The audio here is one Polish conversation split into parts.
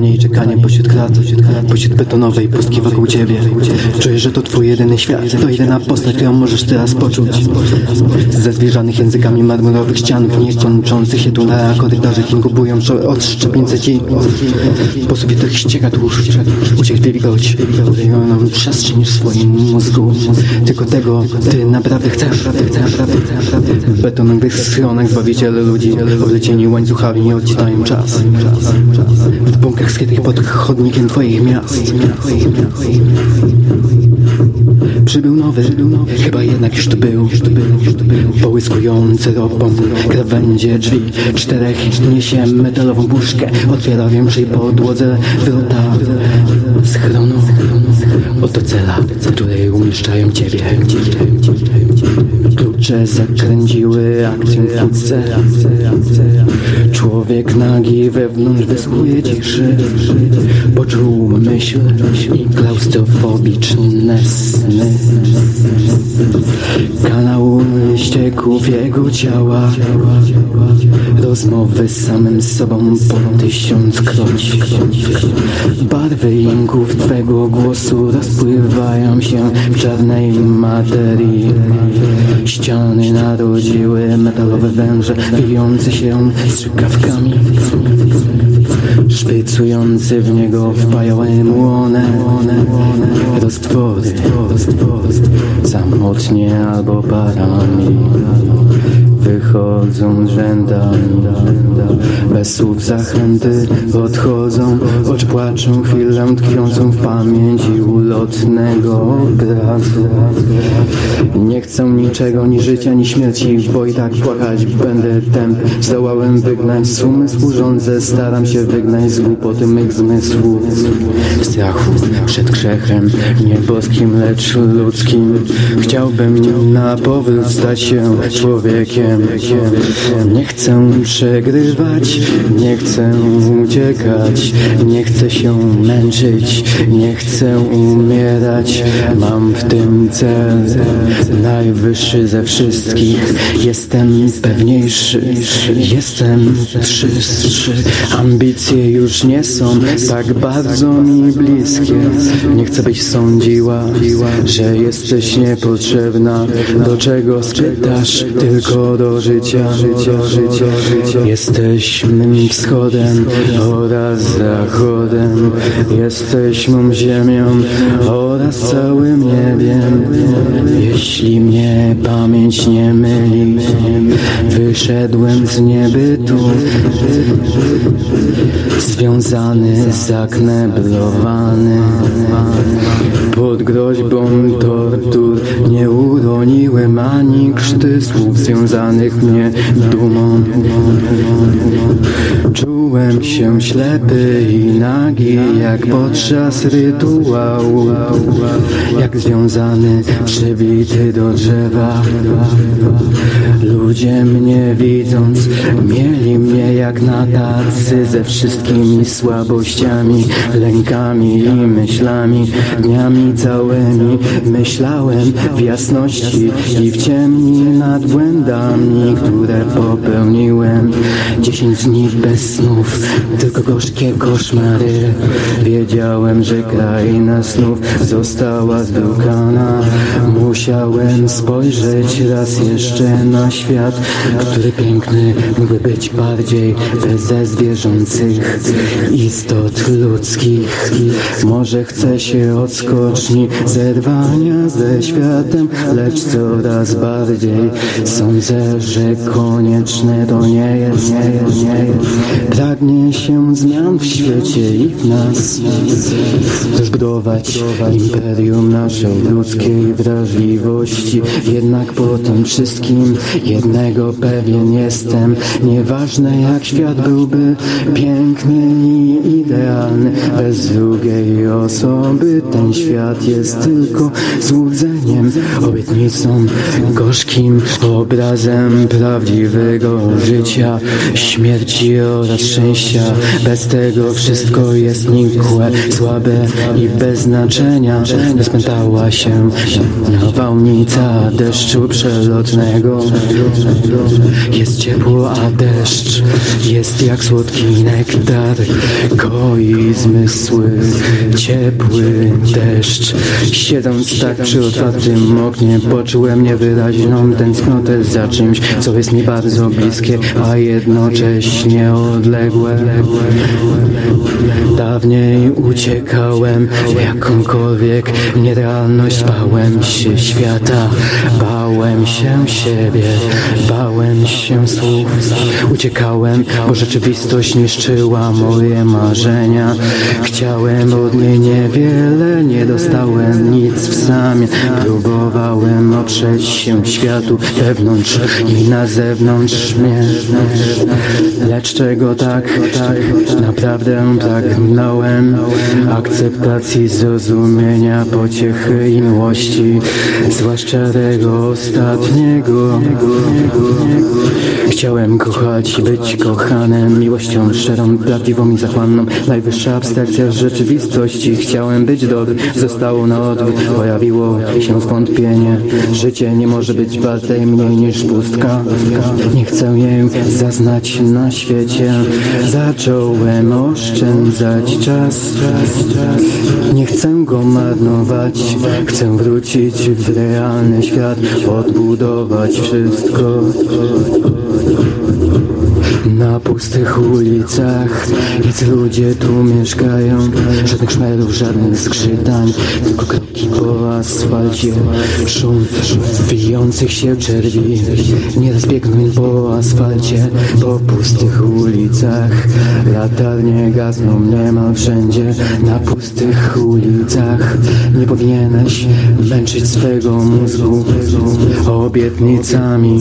Malowanie i czekanie pośród krat Pośród betonowej pustki wokół ciebie. Czuję, że to twój jedyny świat To jedyna postać, którą możesz teraz poczuć. Ze zwierzanych językami marmurowych ścian W niekończących się tunelach korytarzach Inkubują od szczepińce ci. Po sobie tych ścieka tłuszcz Uciekł wilgoć Ulejoną przestrzeń w swoim mózgu. Tylko tego ty naprawdę chcesz. W betonowych schronach zbawiciele ludzi Odlecieni łańcuchami nie odcinają czas. W bunkrach skrytych pod chodnikiem twoich miast. Przybył nowy, chyba jednak już tu był. Połyskujący ropą krawędzie drzwi Czterech niesie metalową puszkę Otwiera większej podłodze wrota schronu Oto cela, w której umieszczają ciebie Klucze zakręciły akcję wkrótce Człowiek nagi wewnątrz wysłuchuje ciszy. Poczuł myśl i klaustrofobiczne sny. Kanał ścieków jego ciała. Rozmowy z samym sobą po tysiąckroć. Barwy inków twego głosu rozpływają się w czarnej materii Ściany narodziły metalowe węże wijące się strzykawkami. Szprycujący w niego wpajały one, roztwory Samotnie albo parami Wychodzą rzędami Bez słów zachęty odchodzą Choć płaczą chwilę tkwiącą w pamięci ulotnego obrazu. Nie chcą niczego, ni życia, ni śmierci Bo i tak płakać będę tęp Zdołałem wygnać z umysłu rządzę Staram się wygnać z głupoty mych zmysłów. Strachu przed grzechem Nie boskim, lecz ludzkim Chciałbym na powrót stać się człowiekiem nie chcę przegrywać, nie chcę uciekać, nie chcę się męczyć, nie chcę umierać. Mam w tym cel najwyższy ze wszystkich. Jestem pewniejszy, jestem czystszy. Ambicje już nie są tak bardzo mi bliskie. Nie chcę byś sądziła, że jesteś niepotrzebna. Do czego spytasz? Tylko do życia, życia, życia, życia. Jesteś mym wschodem oraz zachodem. Jesteś mą ziemią oraz całym niebiem. Jeśli mnie pamięć nie myli, wyszedłem z niebytu, związany, zakneblowany. Pod groźbą tortur nie uroniłem ani krzty słów związanych mnie dumą. Czułem się ślepy i nagi, jak podczas rytuału, jak związany, przybity do drzewa. Ludzie mnie widząc, mieli mnie jak na tacy ze wszystkimi słabościami, lękami i myślami, dniami całymi myślałem w jasności i w ciemni nad błędami, które popełniłem. Dziesięć dni bez snów, tylko gorzkie koszmary. Wiedziałem, że kraina snów została zdukana. Musiałem spojrzeć raz jeszcze na świat, który piękny mógłby być bardziej ze zwierzących istot ludzkich. Może chce się odskoczni zerwania ze światem, lecz coraz bardziej sądzę, że konieczne to nie jest, nie jest, nie jest. Pragnie się zmian w świecie i w nas zbudować imperium naszej ludzkiej wrażliwości. Jednak po tym wszystkim jednego pewien jestem. Nieważne jak świat byłby piękny i idealny, bez drugiej osoby ten świat jest tylko złudzeniem, obietnicą, gorzkim obrazem prawdziwego życia, śmierci oraz szczęścia. Bez tego wszystko jest nikłe, słabe i bez znaczenia. Rozpętała się nawałnica deszczu przelotnego. Jest ciepło, a deszcz jest jak słodki nektar. Koi zmysły, ciepły deszcz. Siedząc tak przy otwartym oknie, poczułem niewyraźną tęsknotę za czymś, co jest mi bardzo bliskie, a jednocześnie odległe. Dawniej uciekałem w jakąkolwiek nierealność, bałem się świata, bałem się siebie, bałem się słów. Uciekałem, bo rzeczywistość niszczyła moje marzenia. Chciałem od niej niewiele, nie dostałem nic w zamian. Próbowałem oprzeć się światu wewnątrz i na zewnątrz mnie. Lecz czego tak, tak, naprawdę pragnąłem akceptacji, zrozumienia, pociechy i miłości, zwłaszcza tego ostatniego. Chciałem kochać być kochanym, miłością szczerą, prawdziwą i zachłanną. Najwyższa abstrakcja rzeczywistości. Chciałem być dobry, zostało na odwrót. Pojawiło się zwątpienie. Życie nie może być warte mniej niż pustka. Nie chcę jej zaznać na świecie. Zacząłem oszczędzać czas. Nie chcę go marnować. Chcę wrócić w realny świat, odbudować wszystko. Na pustych ulicach Jacy ludzie tu mieszkają Żadnych szmerów, żadnych skrzytań Tylko po asfalcie Szum wijących się czerwi. Nie rozbiegnąć po asfalcie Po pustych ulicach. Latarnie gasną niemal wszędzie Na pustych ulicach. Nie powinieneś męczyć swego mózgu Obietnicami.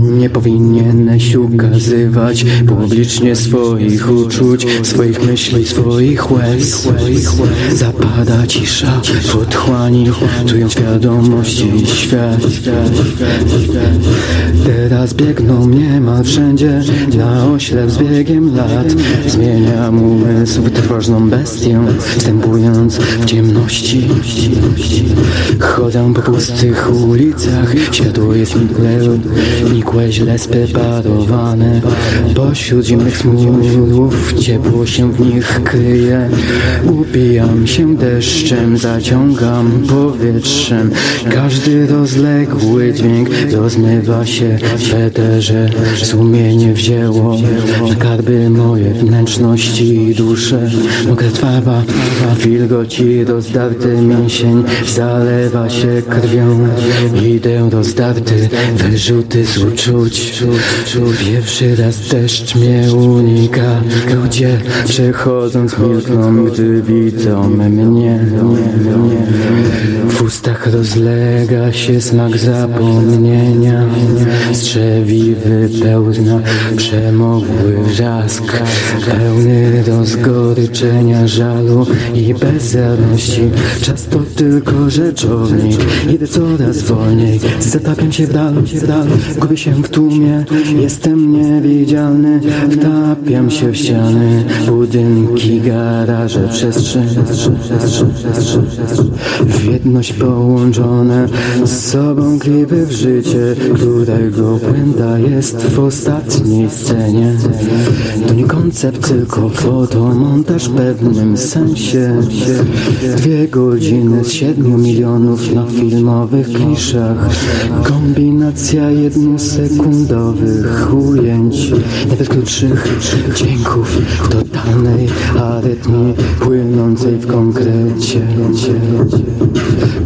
Nie powinieneś ukazywać publicznie swoich uczuć, swoich myśli, swoich łez. Zapada cisza w otchłani, czują świadomości świat. Teraz biegną niemal wszędzie, na oślep z biegiem lat. Zmieniam umysł w trwożną bestię, wstępując w ciemności. Chodzę po pustych ulicach, światło jest nikłe, nikłe źle spreparowane. Pośród zimnych smurów ciepło się w nich kryje. Upijam się deszczem, zaciągam powietrzem. Każdy rozległy dźwięk rozmywa się w eterze. Sumienie wzięło na karby moje wnętrzności i dusze. Mokra twarwa, wilgoci rozdarty mięsień zalewa się krwią. Idę rozdarty, wyrzuty z uczuć. Pierwszy raz deszcz mnie unika. Ludzie przechodząc milkną, gdy widzą mnie. W ustach rozlega się smak zapomnienia. Strzewi wypełna przemogły wrzask. Pełny rozgoryczenia, żalu i bezradności. Czas to tylko rzeczownik. Idę coraz wolniej. Zatapiam się w dal. Gubię się w tłumie. Jestem niewidzialny. Wtapiam się w ściany. Budynki, garaże, przestrzeń. W jedność połączone z sobą klipy w życie, którego puenta jest w ostatniej scenie. To nie koncept, tylko fotomontaż w pewnym sensie. Dwie godziny z siedmiu milionów na filmowych kliszach. Kombinacja jednosekundowych ujęć, nawet krótszych dźwięków w totalnej arytmii płynącej w konkrecie.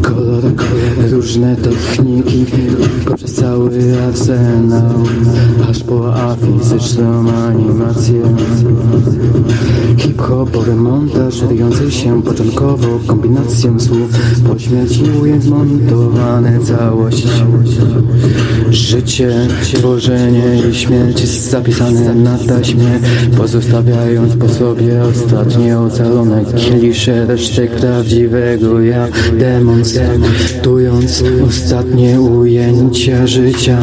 Kolor, różne techniki poprzez cały arsenał, aż po afizyczną animację. Hip-hopowy montaż ryjący się początkowo kombinacją słów Po śmierci ujęć zmontowane całość. Życie, tworzenie i śmierć zapisane na taśmie Pozostawiając po sobie ostatnie ocalone klisze Resztek prawdziwego ja demon Tując ostatnie ujęcia życia.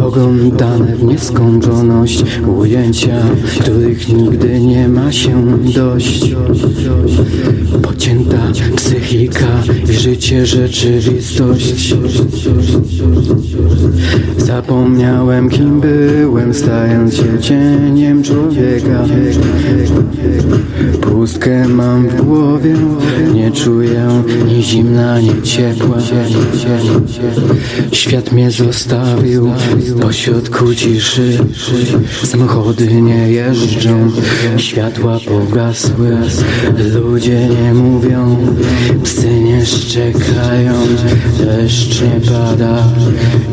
Oglądane w nieskończoność Ujęcia, których nigdy nie ma się dość Pocięta psychika i życie rzeczywistość Zapomniałem kim byłem, stając się cieniem człowieka. Pustkę mam w głowie, nie czuję ni zimna, ni ciepła. Świat mnie zostawił pośrodku ciszy. Samochody nie jeżdżą, światła pogasły. Ludzie nie mówią, psy nie szczekają Deszcz nie pada,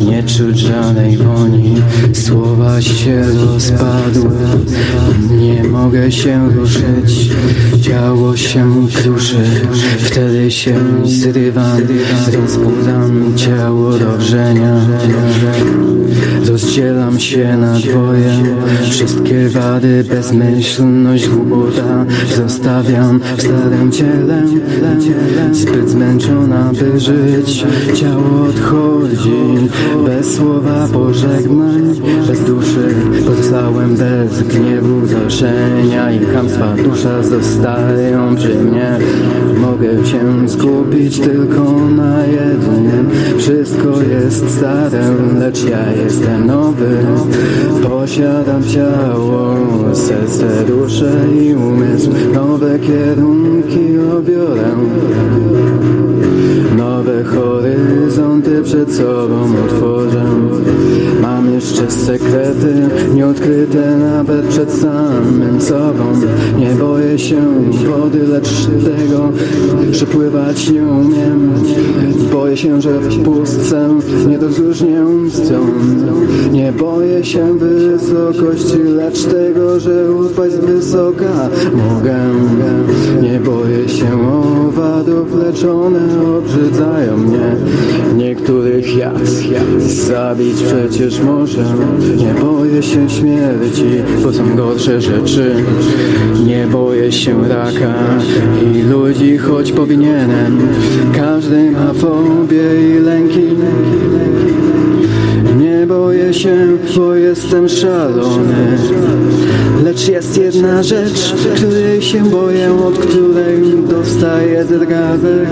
nie czuć żadnej woni. Słowa się rozpadły, nie mogę się ruszyć. Ciało się kruszy, wtedy się zrywam Rozbudzam ciało do wrzenia. Rozdzielam się na dwoje. Wszystkie wady, bezmyślność, głupota Zostawiam w starym ciele. Zbyt zmęczona, by żyć. Ciało odchodzi. Bez słowa pożegnań Bez duszy Pozostałem bez gniewu, wzruszenia I chamstwa. Dusza zostają przy mnie. Mogę się skupić tylko na jednym. Wszystko jest stare, lecz ja jestem nowy. Posiadam ciało, serce, duszę i umysł. Nowe kierunki obiorę horyzonty przed sobą otworzę. Mam jeszcze sekrety nieodkryte nawet przed samym sobą. Nie boję się wody, lecz tego przepływać nie umiem Boję się, że w pustce nie rozróżnię stron Nie boję się wysokości, lecz tego, że upaść z wysoka mogę. Nie boję się owadów, lecz one obrzydzają mnie. Niektórych jad zabić przecież może. Nie boję się śmierci, bo są gorsze rzeczy. Nie boję się raka i ludzi, choć powinienem Każdy ma fobię i lęki. Nie boję się, bo jestem szalony. Lecz jest jedna rzecz, której się boję Od której dostaję drgawek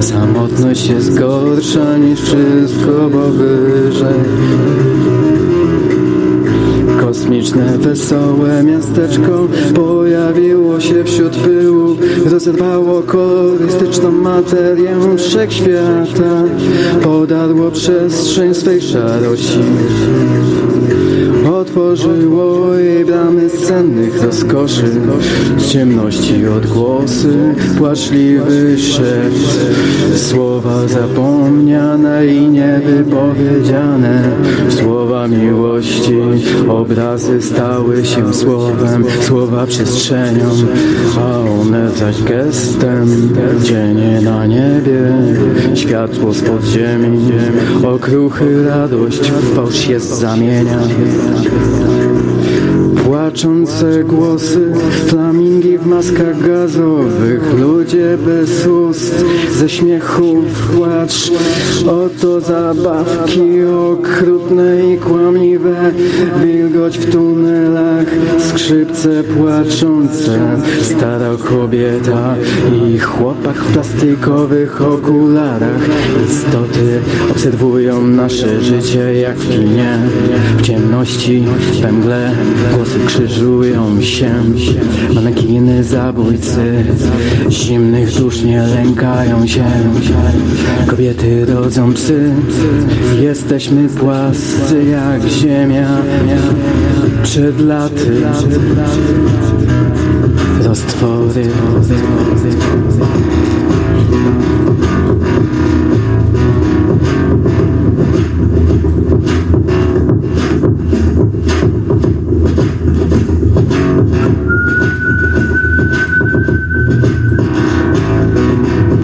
Samotność jest gorsza niż wszystko, bo wyżej. Kosmiczne, wesołe miasteczko pojawiło się wśród pyłu Rozerwało kolorystyczną materię wszechświata. Podarło przestrzeń swej szarości Otworzyło jej bramy z cennych rozkoszy Z ciemności odgłosy, płaczliwy szept Słowa zapomniane i niewypowiedziane. Słowa miłości, obrazy stały się słowem. Słowa przestrzenią, a one zaś gestem. Cienie na niebie, światło z podziemi Okruchy radość w fałsz jest zamienia します。Płaczące głosy, flamingi w maskach gazowych, ludzie bez ust, ze śmiechu płacz. Oto zabawki okrutne i kłamliwe, wilgoć w tunelach, skrzypce płaczące, stara kobieta i chłopak w plastikowych okularach. Istoty obserwują nasze życie jak w kinie, w ciemności, we mgle, głosy krzyżują się Manekiny zabójcy Zimnych dusz nie lękają się. Kobiety rodzą psy Jesteśmy płascy jak ziemia. Przed laty Roztwory